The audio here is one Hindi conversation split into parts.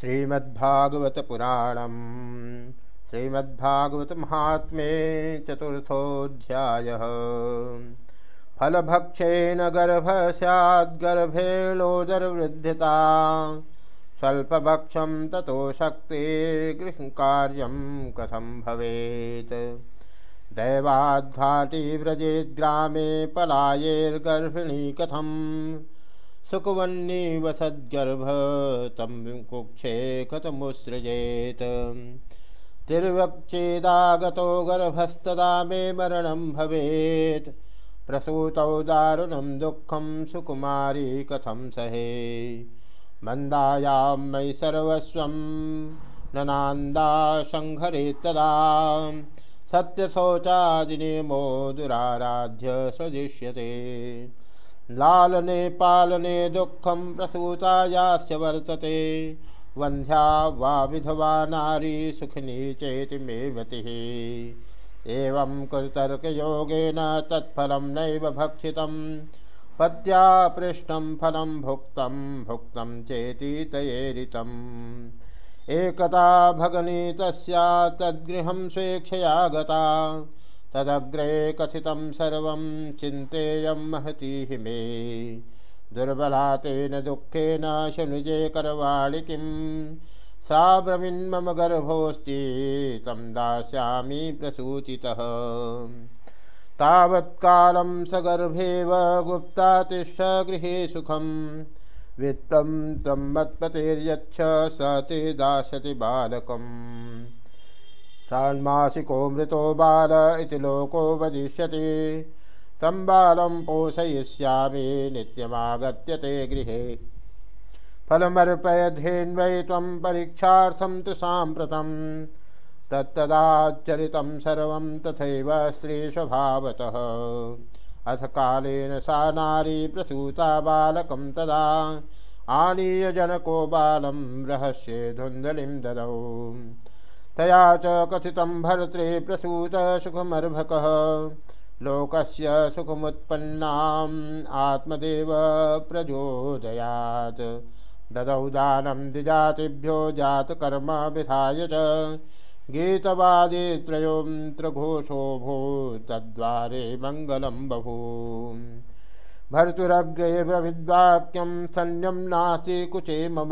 श्रीमद्भागवत पुराणम श्रीमद्भागवत महात्मे चतुर्थोध्याय फलभक्षेन गर्भ सैद्गर्भेणोदरवृद्धिता स्वल्पभक्षम ततो शक्तिर्गृहकार्यं कथं भवेत्। दैवाद्घाटी व्रजेद्ग्रामे पलायेर्गर्भिणी कथम्। सुकुवन्नी वसद्गर्भ तं कुक्षे कथमुत्सृजेत् तिर्वक्चेदागतो गर्भस्तदा मे मरणं भवेत्। प्रसूतौ दारुणं दुःखं सुकुमारी कथं सहे। मन्दायां मयि सर्वस्वं ननान्दा सङ्घरेत्तदा सत्यशौचादिनेमो दुराराध्य सदृश्यते लालने पालने दुःखं प्रसूतायास्य वर्तते। वन्ध्या वा विधवा नारी सुखिनी चेति मे मतिः। एवं कुतर्कयोगेन तत्फलं नैव भक्षितं पत्या पृष्ठं फलं भुक्तं भुक्तं चेति तयेरितम् एकता भगनी तस्या, तद्गृहं स्वेच्छया गता। तदग्रे कथितं सर्व चिन्तेयं महती मे। दुर्बला तेन दुःखेन शनुजे करवाणि किं सा ब्रवीन्मम गर्भोऽस्ति, तं दास्यामि प्रसूचितः तावत्कालं सगर्भेव गुप्ता तिष्ठ गृहे सुखं वित्तं तं मत्पतेर्यच्छ स ते दास्यति बालकम्। षाण्मासिको मृतो बाल इति लोको वदिष्यति। तं बालं पोषयिष्यामि नित्यमागत्य ते गृहे फलमर्पयधेन्वै त्वं परीक्षार्थं तु साम्प्रतं। तत्तदाचरितं सर्वं तथैव स्त्रीस्वभावतः अथ कालेन सा नारी प्रसूता बालकं तदा। आनीय जनको बालं रहस्ये धुन्धलिं ददौ। तया च कथित कथितं भर्त्रे प्रसूतसुखमर्भकः लोकस्य सुखमुत्पन्नाम् आत्मदेव प्रचोदयात्। ददौ दानं द्विजातिभ्यो जातकर्म विधाय च। गीतवादित्रयोऽन्त्रघोषोऽभू तद्वारे मङ्गलं बभू। भर्तुरग्रे ब्रविद्वाक्यं सन्न्यं नास्ति कुचे मम।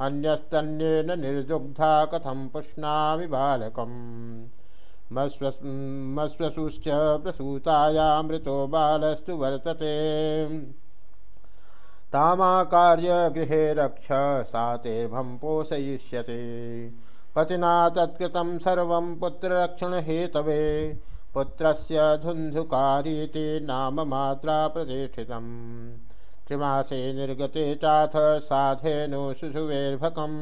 अन्यस्तन्येन निर्दुग्धा कथं पुष्णामि बालकम्। मश्वसुश्च प्रसूतायामृतो बालस्तु वर्तते। तामाकार्य गृहे रक्ष, सा तेभं पोषयिष्यते। पतिना तत्कृतं सर्वं पुत्ररक्षणहेतवे। पुत्रस्य धुन्धुकारीति नाम मात्रा प्रतिष्ठितम्। त्रिमासे निर्गते चाथ साधेनु शिशुवेर्भकं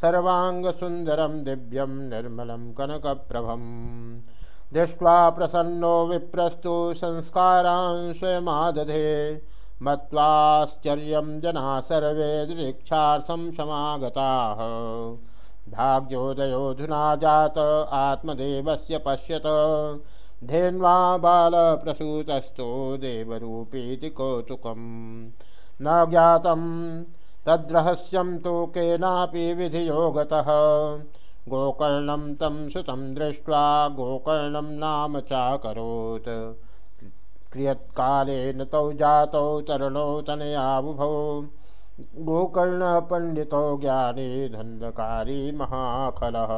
सर्वाङ्गसुन्दरं दिव्यं निर्मलं कनकप्रभं दृष्ट्वा प्रसन्नो विप्रस्तु संस्कारान् स्वयमादधे। मत्वाश्चर्यं जना सर्वे दृक्षार्थं समागताः भाग्योदयोऽधुना जात, आत्मदेवस्य पश्यत। धेन्वा बालप्रसूतस्थो देवरूपीति कौतुकं न ज्ञातं तद्रहस्यं तु केनापि विधियो गतः गोकर्णं तं सुतं दृष्ट्वा गोकर्णं नाम चाकरोत्। क्रियत्कालेन तौ जातौ तरुणौ तनयाबुभौ गोकर्णपण्डितौ ज्ञानी धन्धकारी महाखलः।